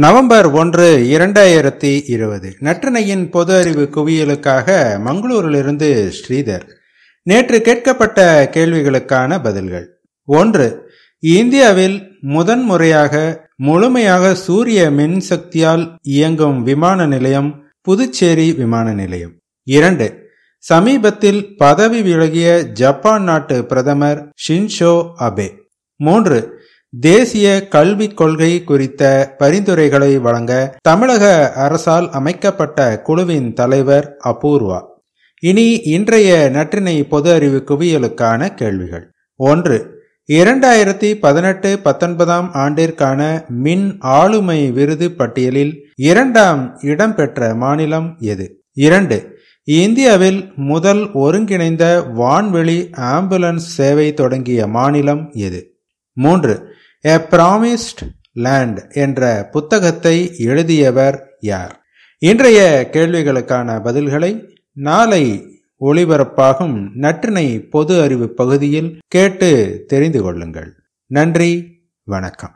November ஒன்று இரண்டாயிரத்தி இருபது. நற்றினையின் பொது அறிவு குவியலுக்காக மங்களூரிலிருந்து ஸ்ரீதர். நேற்று கேட்கப்பட்ட கேள்விகளுக்கான பதில்கள். ஒன்று இந்தியாவில் முதன்முறையாக முழுமையாக சூரிய மின்சக்தியால் இயங்கும் விமான நிலையம் புதுச்சேரி விமான நிலையம். இரண்டு சமீபத்தில் பதவி விலகிய ஜப்பான் நாட்டு பிரதமர் ஷின்ஷோ அபே. மூன்று தேசிய கல்விக் கொள்கை குறித்த பரிந்துரைகளை வழங்க தமிழக அரசால் அமைக்கப்பட்ட குழுவின் தலைவர் அபூர்வா. இனி இன்றைய நற்றினை பொது அறிவு குவியலுக்கான கேள்விகள். ஒன்று இரண்டாயிரத்தி பதினெட்டு பத்தொன்பதாம் ஆண்டிற்கான மின் ஆளுமை விருது பட்டியலில் இரண்டாம் இடம் பெற்ற மாநிலம் எது? இரண்டு இந்தியாவில் முதல் ஒருங்கிணைந்த வான்வெளி ஆம்புலன்ஸ் சேவை தொடங்கிய மாநிலம் எது? மூன்று. எ ப்ராமிஸ்ட் லேண்ட் என்ற புத்தகத்தை எழுதியவர் யார்? இன்றைய கேள்விகளுக்கான பதில்களை நாளை ஒளிபரப்பாகும் நற்றினை பொது அறிவு பகுதியில் கேட்டு தெரிந்து கொள்ளுங்கள். நன்றி வணக்கம்.